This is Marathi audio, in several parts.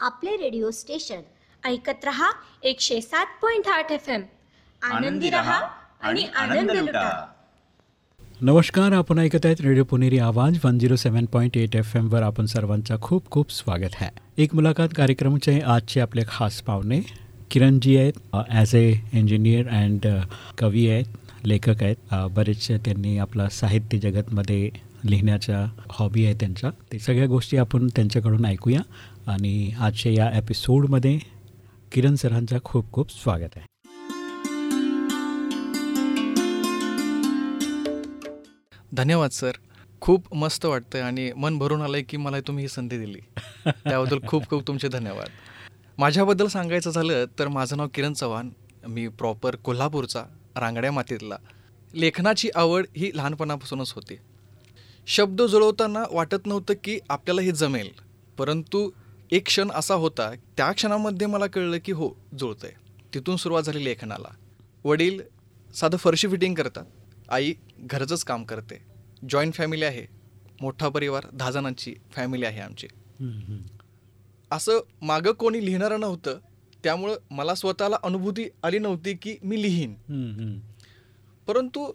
आपले रेडिओ स्टेशन. ऐकत रहा एकशे सात पॉईंट आठ एफ एम आनंदी रहा आणि आनंद लुटा. नमस्कार आपण ऐकत आहेत radio Puneri Awaz one zero seven point eight F एमवर आपण सर्वांचं खूप खूप स्वागत आहे एक मुलाखत कार्यक्रमाचे आजचे आपले खास पाहुणे किरणजी आहेत ॲज ए इंजिनियर अँड कवी आहेत लेखक आहेत. बरेचसे त्यांनी आपला साहित्य जगतमध्ये लिहिण्याचा हॉबी आहे त्यांचा. ते सगळ्या गोष्टी आपण त्यांच्याकडून ऐकूया. आणि आजच्या या एपिसोडमध्ये किरण सरांचं खूप खूप स्वागत आहे. धन्यवाद सर. खूप मस्त वाटतंय आणि मन भरून आलंय की मला तुम्ही ही संधी दिली. त्याबद्दल खूप खूप तुमचे धन्यवाद. माझ्याबद्दल सांगायचं झालं तर माझं नाव किरण चव्हाण. मी प्रॉपर कोल्हापूरचा रांगड्या मातीतला. लेखनाची आवड ही लहानपणापासूनच होती. शब्द जुळवताना वाटत नव्हतं की आपल्याला हे जमेल. परंतु एक क्षण असा होता त्या क्षणामध्ये मला कळलं की हो जुळतंय. तिथून सुरुवात झाली लेखनाला. वडील साधं फरशी फिटिंग करतात. आई घरचंच काम करते. जॉईंट फॅमिली आहे. मोठा परिवार दहा जणांची फॅमिली आहे आमची. असं मागं कोणी लिहिणारं नव्हतं. त्यामुळं मला स्वतःला अनुभूती आली नव्हती की मी लिहीन. परंतु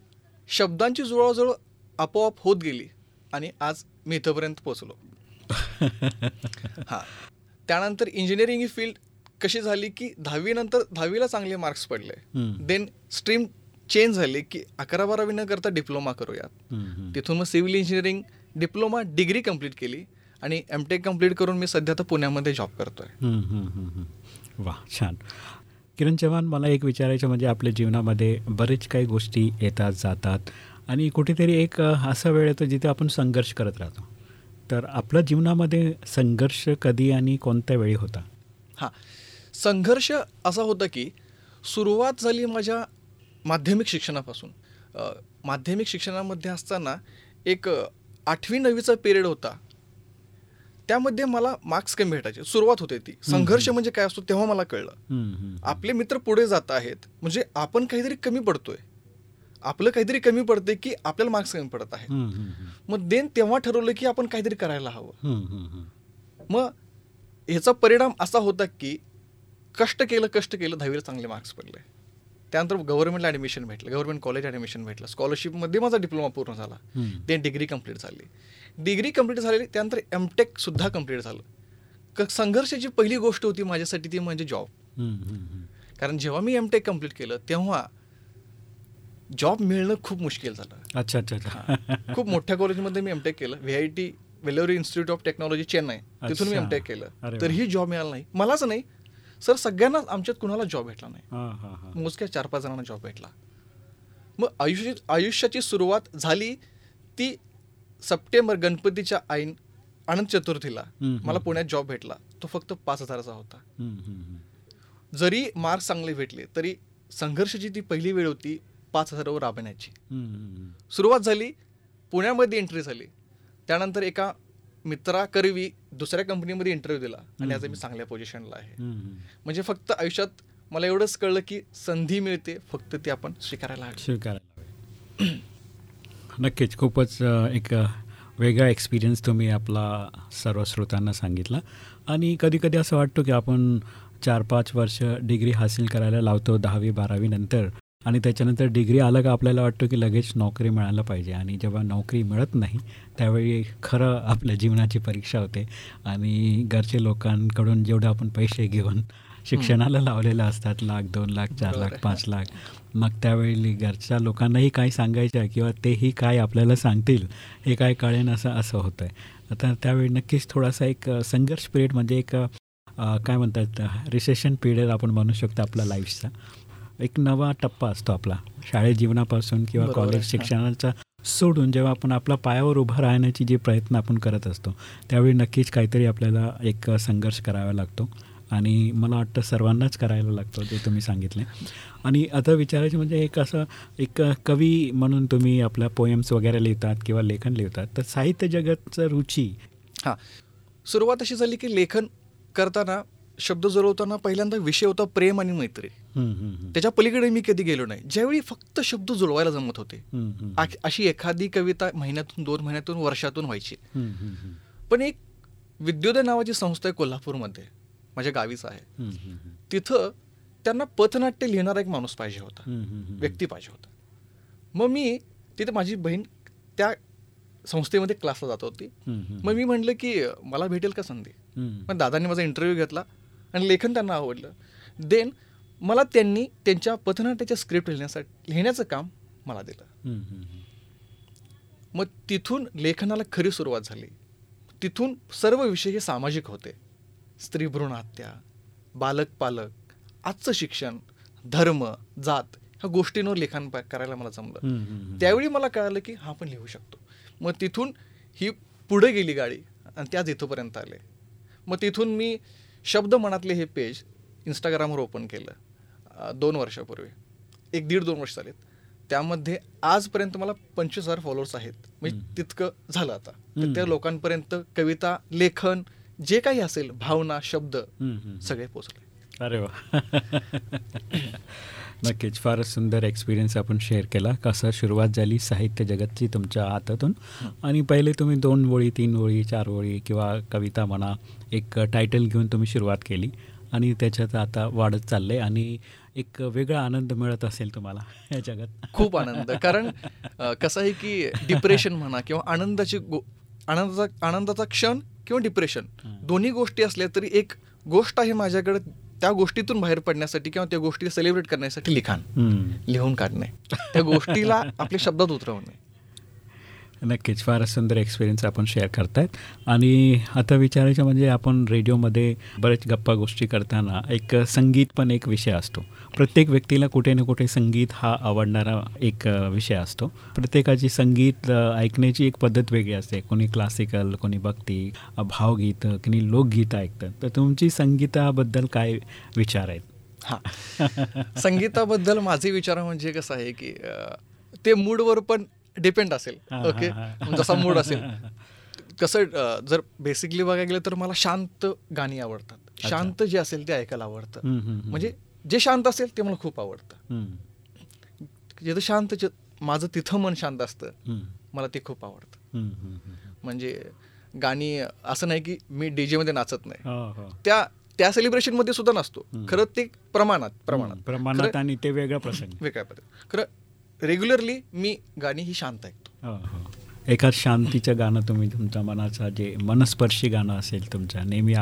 शब्दांची जुळवाजुळव आपोआप होत गेली आणि आज मी इथंपर्यंत पोचलो हां. त्यानंतर इंजिनिअरिंग ही फील्ड कशी झाली की दहावीनंतर दहावीला चांगले मार्क्स पडले. देन स्ट्रीम चेंज झाली की अकरा बारावी न करता डिप्लोमा करूयात. तिथून मग civil engineering diploma degree complete केली आणि एम टेक कंप्लीट करून मी सध्या आता पुण्यामध्ये जॉब करतोय. वा छान. किरण चव्हाण मला एक विचारायचं म्हणजे आपल्या जीवनामध्ये बरेच काही गोष्टी येतात जातात आणि कुठेतरी एक असा वेळ येतो जिथे आपण संघर्ष करत राहतो. तर आपल्या जीवनामध्ये संघर्ष कधी आणि कोणत्या वेळी होता? हां. संघर्ष असा होता की सुरुवात झाली माझ्या माध्यमिक शिक्षणापासून. माध्यमिक शिक्षणामध्ये असताना एक आठवी नववीचा पिरियड होता. त्यामध्ये मला मार्क्स कमी भेटायचे. सुरुवात होते ती. संघर्ष म्हणजे काय असतो तेव्हा मला कळलं. आपले मित्र पुढे जात आहेत. म्हणजे आपण काहीतरी कमी पडतोय. आपलं काहीतरी कमी पडते की आपल्याला मार्क्स कमी पडत आहेत हम्म. मग देन तेव्हा ठरवलं की आपण काहीतरी करायला हवं. मग ह्याचा परिणाम असा होता की कष्ट केलं कष्ट केलं दहावीला चांगले मार्क्स पडले त्यानंतर गव्हर्नमेंटला ॲडमिशन भेटलं गव्हर्नमेंट कॉलेज ॲडमिशन भेटलं स्कॉलरशिपमध्ये माझा डिप्लोमा पूर्ण झाला. ते डिग्री कंप्लीट झाली डिग्री कंप्लीट झालेली त्यानंतर एम टेकसुद्धा कंप्लीट झालं क संघर्षाची पहिली गोष्ट होती माझ्यासाठी ती म्हणजे जॉब. कारण जेव्हा मी एम कंप्लीट केलं तेव्हा जॉब मिळणं खूप मुश्किल झालं. अच्छा अच्छा अच्छा. खूप मोठ्या कॉलेजमध्ये मी एमटेक केलं. V I T Vellore institute of technology Chennai तिथून मी. एमटेक केलं. तरीही जॉब मिळाला नाही. मलाच नाही. सर सगळ्यांनाच आमच्यात कुणाला जॉब भेटला नाही. मोजक्या चार पाच जणांना जॉब भेटला. मग आयुष्याची आयुष्याची सुरुवात झाली ती सप्टेंबर गणपतीच्या ऐन अनंत चतुर्थीला. मला. पुण्यात जॉब भेटला. तो फक्त पाच हजाराचा होता. जरी मार्क्स चांगले भेटले तरी संघर्षाची ती पहिली वेळ होती. पाच हजारावर राबण्याची सुरुवात झाली पुण्यामध्ये एंट्री झाली. त्यानंतर एका मित्राकरवी दुसऱ्या कंपनीमध्ये इंटरव्ह्यू दिला आणि आज मी चांगल्या पोझिशनला आहे. म्हणजे फक्त आयुष्यात मला एवढंच कळलं की संधी मिळते फक्त ती आपण स्वीकारायला हवी. स्वीकारायला नक्कीच खूपच एक वेगळा एक्सपिरियन्स तुम्ही आपला सर्व श्रोतांना सांगितला. आणि कधी कधी असं वाटतं की आपण चार पाच वर्ष डिग्री हासिल करायला लावतो दहावी बारावी नंतर. आणि त्याच्यानंतर डिग्री आलं का आपल्याला वाटतं की लगेच नोकरी मिळायला पाहिजे. आणि जेव्हा नोकरी मिळत नाही त्यावेळी खरं आपल्या जीवनाची परीक्षा होते. आणि घरचे लोकांकडून जेवढे आपण पैसे घेऊन शिक्षणाला लावलेलं असतात लाख दोन लाख चार लाख. पाच लाख. मग त्यावेळी घरच्या लोकांनाही काय सांगायचं आहे किंवा तेही काय आपल्याला सांगतील हे काय कळेन असं असं होतं आहे आता त्यावेळी नक्कीच थोडासा एक संघर्ष पिरियड म्हणजे एक काय म्हणतात रिसेशन पिरियड आपण म्हणू शकतो आपल्या लाईफचा एक नवा टप्पा असतो आपला. शाळेत जीवनापासून किंवा कॉलेज. शिक्षणाचा सोडून जेव्हा आपण आपल्या पायावर उभं राहण्याची जे प्रयत्न आपण करत असतो त्यावेळी नक्कीच काहीतरी आपल्याला एक संघर्ष करावा लागतो. आणि मला वाटतं सर्वांनाच करायला लागतं ते तुम्ही सांगितले. आणि आता विचारायचं म्हणजे एक असं एक कवी म्हणून तुम्ही आपल्या पोएम्स वगैरे लिहितात किंवा लेखन लिहितात तर साहित्य जगतचं रुची. हां. सुरुवात अशी झाली की लेखन करताना शब्द जुळवताना पहिल्यांदा विषय होता प्रेम आणि मैत्री. त्याच्या पलीकडे मी कधी गेलो नाही ज्यावेळी फक्त शब्द जुळवायला जमत होते अशी एखादी कविता महिन्यातून दोन महिन्यातून वर्षातून व्हायची. पण एक विद्योदय नावाची संस्था आहे कोल्हापूरमध्ये माझ्या गावीच आहे. तिथं त्यांना पथनाट्य लिहिणारा एक माणूस पाहिजे होता. व्यक्ती पाहिजे होता मग मी तिथे माझी बहीण त्या संस्थेमध्ये क्लासला जात होती. मग मी म्हटलं की मला भेटेल का संधी. पण दादांनी माझा इंटरव्ह्यू घेतला आणि लेखन त्यांना आवडलं. देन मला त्यांनी त्यांच्या पथनाट्याच्या स्क्रिप्ट लिहिण्यासाठी लिहिण्याचं काम मला दिलं. मग तिथून लेखनाला खरी सुरुवात झाली. तिथून सर्व विषय हे सामाजिक होते. स्त्री भ्रूण हत्या बालक पालक आजचं शिक्षण धर्म जात ह्या गोष्टींवर लेखन करायला मला जमलं. त्यावेळी मला कळालं की हा पण लिहू शकतो. मग तिथून ही पुढे गेली गाडी आणि त्याच इथंपर्यंत आले. मग तिथून मी शब्द मनातले हे पेज इंस्टाग्रामवर ओपन केलं दोन वर्षापूर्वी एक दीड दोन वर्ष झालेत त्यामध्ये आजपर्यंत मला पंचवीस हजार फॉलोअर्स आहेत म्हणजे. तितकं झालं आता तर. त्या लोकांपर्यंत कविता लेखन जे काही असेल भावना शब्द. सगळे पोचले अरे वा नक्कीच. फारच सुंदर एक्सपिरियन्स आपण शेअर केला. कसं सुरुवात झाली साहित्य जगतची तुमच्या हातातून. आणि पहिले तुम्ही दोन ओळी तीन ओळी चार ओळी किंवा कविता म्हणा एक टायटल घेऊन तुम्ही सुरुवात केली. आणि त्याच्यात आता वाढत चाललंय आणि एक वेगळा आनंद मिळत असेल तुम्हाला या जगात. खूप आनंद. कारण कसं आहे की डिप्रेशन म्हणा किंवा आनंदाची गो आनंदाचा आनंदाचा क्षण किंवा डिप्रेशन. दोन्ही गोष्टी असल्या तरी एक गोष्ट आहे माझ्याकडे त्या गोष्टीतून बाहेर पडण्यासाठी किंवा त्या गोष्टी सेलिब्रेट करण्यासाठी लिखाण. लिहून काढणे. त्या गोष्टीला आपल्या शब्दात उतरवणे. नक्कीच फारच सुंदर एक्सपिरियन्स आपण शेअर करतायत. आणि आता विचारायचं म्हणजे आपण रेडिओमध्ये बरेच गप्पा गोष्टी करताना एक संगीत पण एक विषय असतो. प्रत्येक व्यक्तीला कुठे ना कुठे संगीत हा आवडणारा एक विषय असतो. प्रत्येकाची संगीत ऐकण्याची एक पद्धत वेगळी असते. कोणी क्लासिकल कोणी भक्ती भावगीत कोणी लोकगीतं ऐकतात. तर तुमची संगीताबद्दल काय विचार आहेत? हां. संगीताबद्दल माझे विचार म्हणजे कसं आहे की ते मूडवर पण डिपेंड असेल. ओके. जसा मूड असेल. कसं जर बेसिकली बघायला गेलं तर मला शांत गाणी आवडतात. शांत जे असेल ते ऐकायला आवडतं. म्हणजे जे शांत असेल ते मला खूप आवडतं. जिथं शांत माझं तिथं मन शांत असतं मला ते खूप आवडतं. म्हणजे गाणी असं नाही की मी डीजे मध्ये नाचत नाही. हो हो. त्या त्या सेलिब्रेशनमध्ये सुद्धा नसतो. खरं ते प्रमाणात प्रमाणात. प्रमाणात आणि ते वेगळा प्रसंग. वेगळ्या खरं रेग्युलरली मी गाणी ही शांत ऐकतो. हो हो. एखाद शांतीचं गाणं तुम्ही तुमच्या मनाचा जे मनस्पर्शी गाणं असेल तुमच्या नेहमी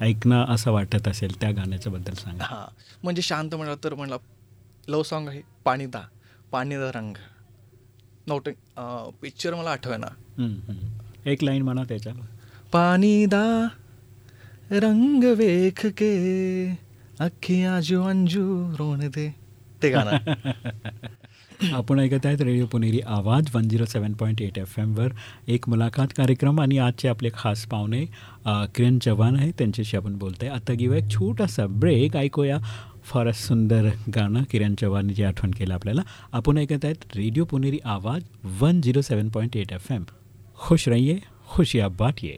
ऐकणं असं वाटत असेल त्या गाण्याच्या बद्दल सांगा. हां. म्हणजे शांत म्हणलं तर म्हणला लव सॉन्ग आहे पाणीदा पाणीदा रंग. नवटे पिक्चर मला आठवे ना. एक लाईन म्हणा त्याच्या पाणीदा रंग वेख के अखिया जो अंजू रोण दे. ते गाणं. आपण ऐकत आहेत radio Puneri Awaz one zero seven point eight F एमवर एक मुलाखत कार्यक्रम आणि आजचे आपले खास पाहुणे किरण चव्हाण आहे त्यांच्याशी आपण बोलत आहे आता घेऊया एक छोटासा ब्रेक ऐकूया फारच सुंदर गाणं. किरण चव्हाणची आठवण केलं आपल्याला. आपण ऐकत आहेत radio Puneri Awaz one zero seven point eight F M खुश रहिए खुशियाँ बांटिए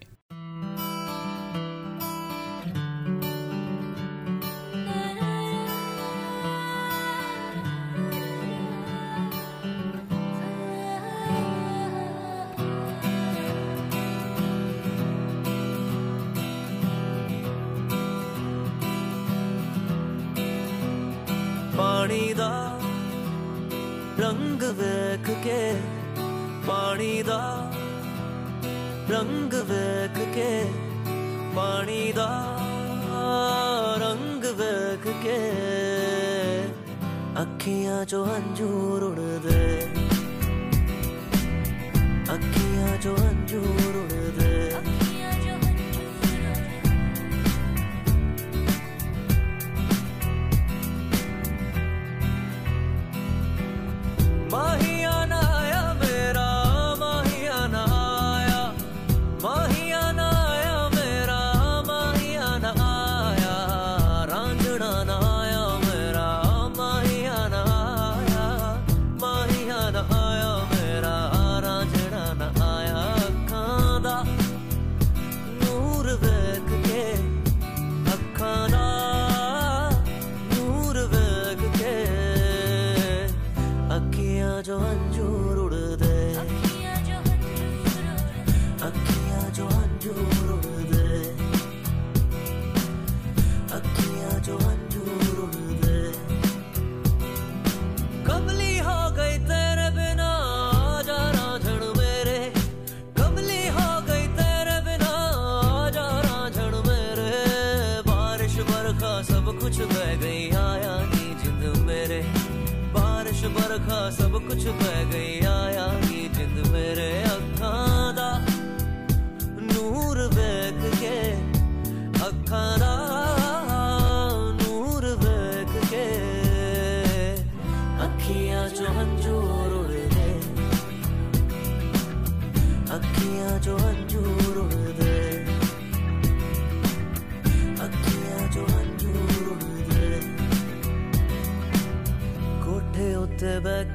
ਪਾਣੀ ਦਾ ਰੰਗ ਵੇਖ ਕੇ ਪਾਣੀ ਦਾ ਰੰਗ ਵੇਖ ਕੇ ਪਾਣੀ ਦਾ ਰੰਗ ਵੇਖ ਕੇ ਅੱਖੀਆਂ ਚੋਂ ਹੰਝੂਰ ਉੜਦੇ ਅੱਖੀਆਂ ਚੋਂ ਹੰਝੂਰ ਉੜਦੇ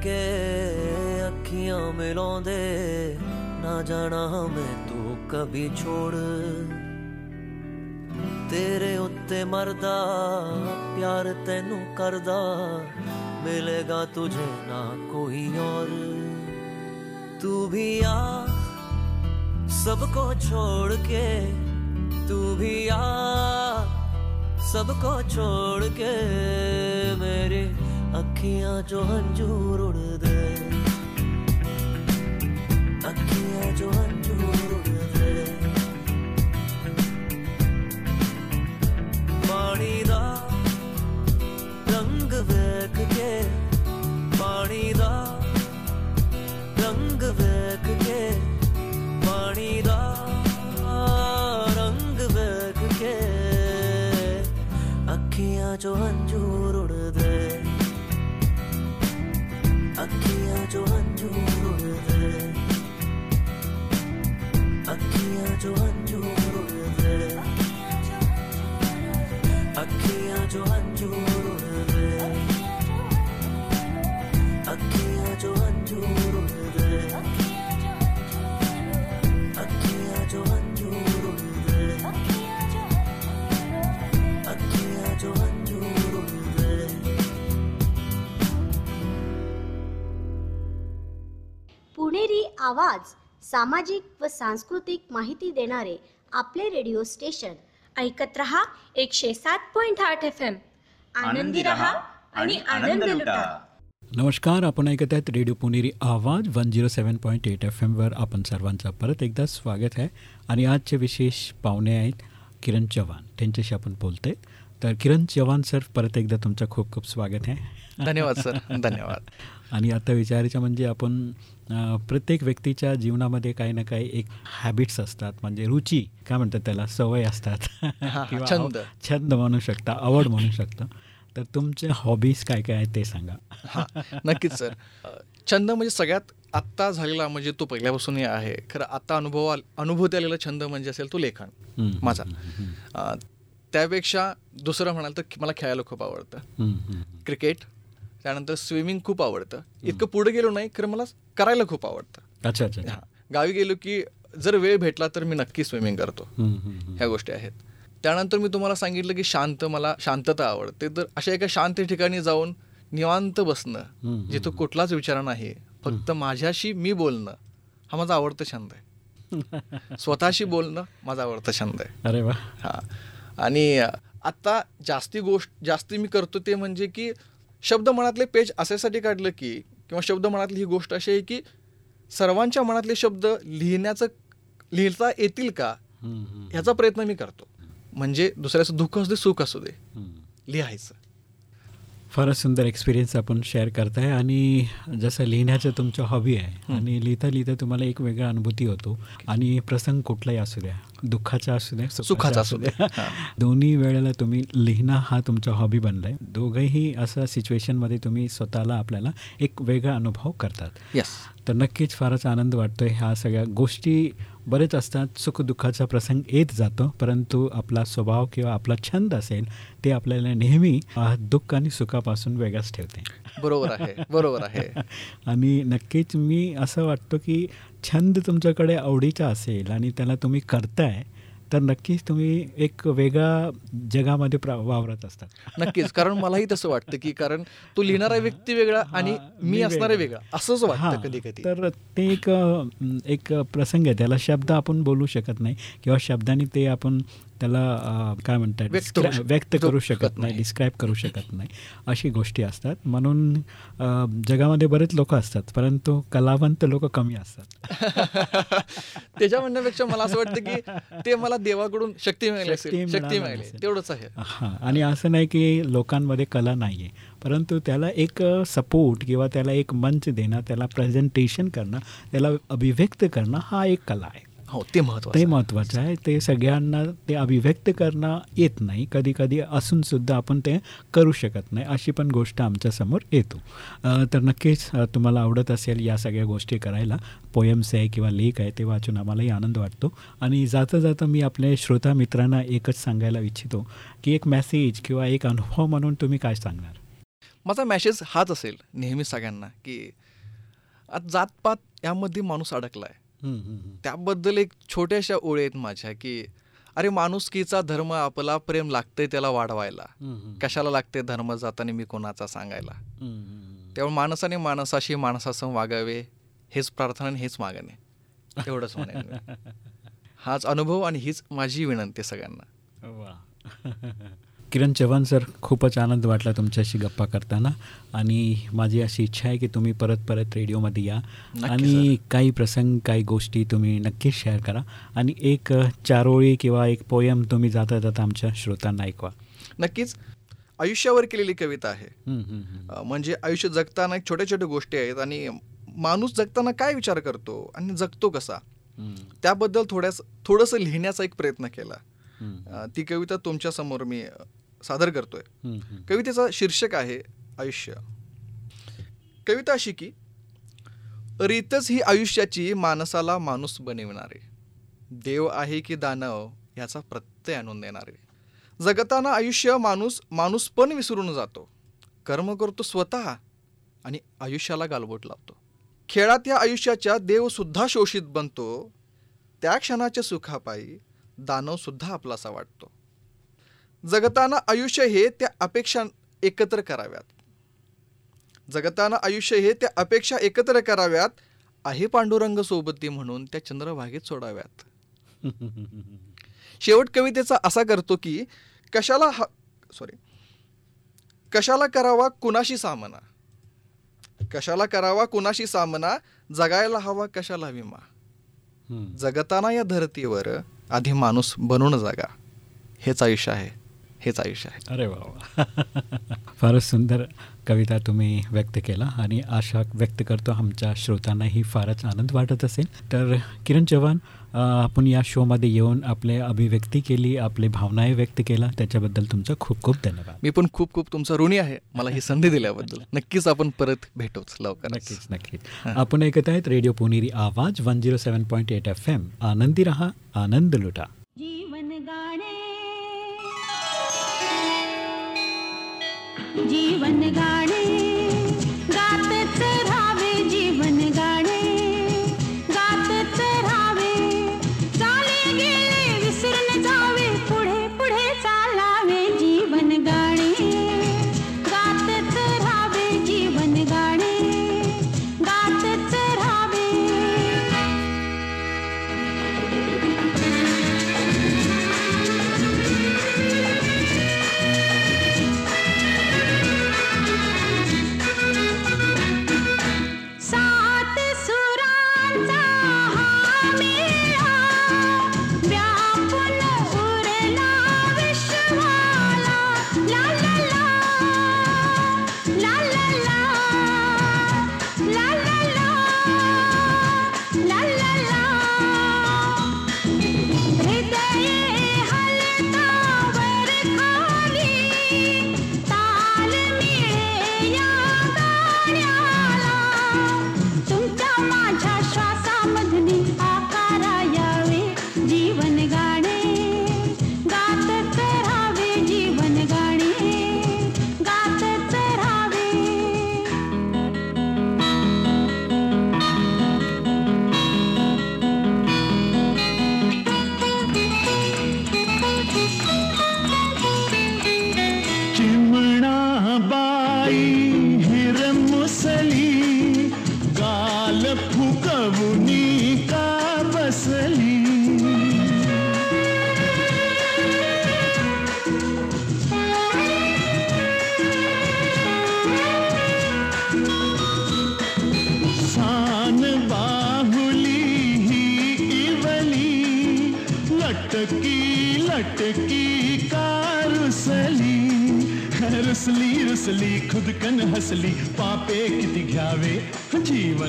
ਕੇ ਅੱਖੀਆਂ ਮਿਲਾਉਂਦੇ ਨਾ ਜਾਣਾ ਮੈਂ ਤੂੰ ਕਭੀ ਛੋੜ ਤੇਰੇ ਉੱਤੇ ਮਰਦਾ ਪਿਆਰ ਤੈਨੂੰ ਕਰਦਾ ਮਿਲੇਗਾ ਤੁਝੇ ਨਾ ਕੋਈ ਔਰ ਤੂੰ ਵੀ ਆ ਸਭ ਕੋ ਛੋੜ ਕੇ ਤੂੰ ਵੀ ਆ ਸਭ ਕੋ ਛੋੜ ਕੇ ਮੇਰੇ हंजूर उड़ दे अखियां जो हंजूर उड़ दे पानी दा रंग वेख के पानी दा रंग वेख के पानी दा रंग वेख के। अखियां चो अखियां चो हंजूर उड़दे अखियां चो हंजूर उड़दे अखियां चो हंजूर आवाज सामाजिक व सांस्कृतिक माहिती देणारे आपले रेडिओ स्टेशन. ऐकत रहा एकशे सात पॉईंट आठ एफ एम आनंदी रहा आणि आनंद लुटा. नमस्कार आपण ऐकत आहेत radio Puneri Awaz one zero seven point eight F एमवर आपण सर्वांचं परत एकदा स्वागत आहे. आणि आजचे विशेष पाहुणे आहेत किरण चव्हाण. त्यांच्याशी आपण बोलतोय. तर किरण चव्हाण सर परत एकदा तुमचं खूप खूप स्वागत आहे. धन्यवाद सर. धन्यवाद. आणि आता विचारायचं म्हणजे आपण प्रत्येक व्यक्तीच्या जीवनामध्ये काही ना काही एक हॅबिट्स असतात. म्हणजे रुची काय म्हणतात त्याला सवय असतात. किंवा छंद. छंद म्हणू शकता आवड म्हणू शकता. तर तुमचे हॉबीज काय काय आहेत ते सांगा. हां नक्कीच सर. छंद म्हणजे सगळ्यात आत्ता झालेला म्हणजे तो पहिल्यापासूनही आहे. खरं आता अनुभव अनुभूती आलेला छंद म्हणजे असेल तो लेखन माझा. त्यापेक्षा दुसरं म्हणाल तर मला खेळायला खूप आवडतं. क्रिकेट त्यानंतर स्विमिंग खूप आवडतं. इतकं पुढे गेलो नाही खरं मला करायला खूप आवडतं. अच्छा अच्छा. हां. गावी गेलो की जर वेळ भेटला तर मी नक्की स्विमिंग करतो. ह्या गोष्टी आहेत. त्यानंतर मी तुम्हाला सांगितलं की शांत मला शांतता आवडते. तर अशा एका शांत ठिकाणी जाऊन निवांत बसणं. जिथं कुठलाच विचार नाही फक्त माझ्याशी मी बोलणं हा माझा आवडता छंद आहे. स्वतःशी बोलणं माझा आवडता छंद आहे. अरे वा. हां. आणि आत्ता जास्ती गोष्ट जास्ती मी करतो ते म्हणजे की शब्द मनातले पेज अशासाठी काढलं की किंवा शब्द मनातली ही गोष्ट अशी आहे की सर्वांच्या मनातले शब्द लिहिण्याचं लिहिता येतील का? ह्याचा प्रयत्न मी करतो. म्हणजे दुसऱ्याचं दुःख असू दे सुख असू दे. लिहायचं. फारच सुंदर एक्सपिरियन्स आपण शेअर करताय आणि जसं लिहिण्याचं तुमचं हॉबी आहे आणि लिहिता लिहिता तुम्हाला एक वेगळा अनुभूती होतो आणि प्रसंग कुठलाही असू द्या. दुःखाचा असू द्या सुखाचा असू. हां. दोन्ही वेळेला तुम्ही लिहिणं हा तुमचा हॉबी बनलाय. दोघंही असं सिच्युएशनमध्ये तुम्ही स्वतःला आपल्याला एक वेगळा अनुभव करतात. यस तर नक्कीच फारच आनंद वाटतोय ह्या सगळ्या गोष्टी. बरेच असतात सुखदुःखाचा प्रसंग येत जातो परंतु आपला स्वभाव किंवा आपला छंद असेल ते आपल्याला नेहमी दुःख आणि सुखापासून वेगळंच ठेवते. बरोबर आहे बरोबर आहे. आणि नक्कीच मी असं वाटतं की छंद तुमच्याकडे आवडीचा असेल आणि त्याला तुम्ही करताय तर नक्कीच तुम्ही एक वेगळा जगामध्ये वावरत असतात. नक्कीच. कारण मलाही तसं वाटतं की कारण तो लिहिणारा व्यक्ती वेगळा आणि मी असणारा वेगळा. असंच हां, वाटतं कधी कधी तर ते एक एक प्रसंग आहे. त्याला शब्द आपण बोलू शकत नाही किंवा शब्दाने ते आपण त्याला काय म्हणतात व्यक्त करू शकत नाही. डिस्क्राईब करू शकत नाही अशी गोष्टी असतात म्हणून जगामध्ये बरेच लोक असतात परंतु कलावंत लोक कमी असतात त्याच्या म्हणण्यापेक्षा मला असं वाटतं की ते मला देवाकडून शक्ती मिळाली शक्ती मिळाली. तेवढंच आहे हां आणि असं नाही की लोकांमध्ये कला नाही आहे परंतु त्याला एक सपोर्ट किंवा त्याला एक मंच देणं त्याला प्रेझेंटेशन करणं त्याला अभिव्यक्त करणं हा एक कला आहे हो ते महत्वाचं ते. महत्त्वाचं आहे. ते सगळ्यांना ते अभिव्यक्त करणं येत नाही. कधी कधी असूनसुद्धा आपण ते करू शकत नाही. अशी पण गोष्ट आमच्यासमोर येतो. तर नक्कीच तुम्हाला आवडत असेल या सगळ्या गोष्टी करायला. पोयम्स आहे किंवा लेख आहे ते वाचून आम्हालाही आनंद वाटतो. आणि जाता जाता मी आपल्या श्रोता मित्रांना एकच सांगायला इच्छितो की एक मेसेज किंवा एक अनुभव म्हणून तुम्ही काय सांगणार? माझा मॅसेज हाच असेल नेहमी सगळ्यांना की जातपात यामध्ये माणूस अडकला आहे. त्याबद्दल एक छोट्याशा ओळी आहेत माझ्या की अरे माणुसकीचा धर्म आपला प्रेम लागतंय त्याला वाढवायला. कशाला लागते धर्म जाताना मी कोणाचा सांगायला. त्यामुळे माणसाने माणसाशी माणसासं वागावे हेच प्रार्थना आणि हेच मागणे एवढंच म्हणेन मी. हाच अनुभव आणि हीच माझी विनंती सगळ्यांना किरण चव्हाण सर खूपच आनंद वाटला तुमच्याशी गप्पा करताना. आणि माझी अशी इच्छा आहे की तुम्ही परत परत रेडिओमध्ये या. आणि काही प्रसंग काही गोष्टी तुम्ही नक्कीच शेअर करा. आणि एक चारोळी किंवा एक पोयम तुम्ही जाता जाता आमच्या श्रोतांना ऐकवा. नक्कीच. आयुष्यावर केलेली कविता आहे. म्हणजे आयुष्य जगताना एक छोट्या छोट्या गोष्टी आहेत आणि माणूस जगताना काय विचार करतो आणि जगतो कसा? त्याबद्दल थोड्यास थोडंसं लिहिण्याचा एक प्रयत्न केला. ती कविता तुमच्यासमोर मी अं, सादर करतोय. कवितेचं शीर्षक आहे आयुष्य. कविता अशी की रीतच ही आयुष्याची माणसाला माणूस बनविणारे. देव आहे की दानव याचा प्रत्यय आणून देणारे. जगताना आयुष्य माणूस माणूस पण विसरून जातो. कर्म करतो स्वतः आणि आयुष्याला गालबोट लावतो. खेळात या आयुष्याच्या देव सुद्धा शोषित बनतो. त्या क्षणाच्या सुखापायी दानव सुद्धा आपलासा वाटतो. जगताना आयुष्य हे त्या अपेक्षा एकत्र कराव्यात. जगताना आयुष्य हे त्या अपेक्षा एकत्र कराव्यात आहे पांडुरंग सोबती म्हणून त्या चंद्रभागेत सोडाव्यात. शेवट कवितेचा असा करतो की कशाला हा सॉरी कशाला करावा कुणाशी सामना? कशाला करावा कुणाशी सामना? जगायला हवा कशाला विमा. जगताना या धरतीवर आधी माणूस बनून जगा. हेच आयुष्य आहे. हेच आयुष्य आहे. अरे बाबा वा. फारच सुंदर. कविता तुम्ही व्यक्त केला आणि आशा व्यक्त करतो आमच्या श्रोतांनाही फारच आनंद वाटत असेल. तर किरण चव्हाण आपण या शोमध्ये येऊन आपले अभिव्यक्ती केली आपले भावनाही व्यक्त केला. त्याच्याबद्दल तुमचं खूप खूप धन्यवाद. मी पण खूप खूप तुमचा ऋणी आहे. मला ही संधी दिल्याबद्दल. नक्कीच आपण परत भेटूच लवकर नक्कीच नक्कीच. आपण ऐकत आहेत radio Puneri Awaz one zero seven point eight F M. आनंदी रहा आनंद लुटा. जीवन गाणे जीवन गाणे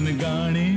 गाणे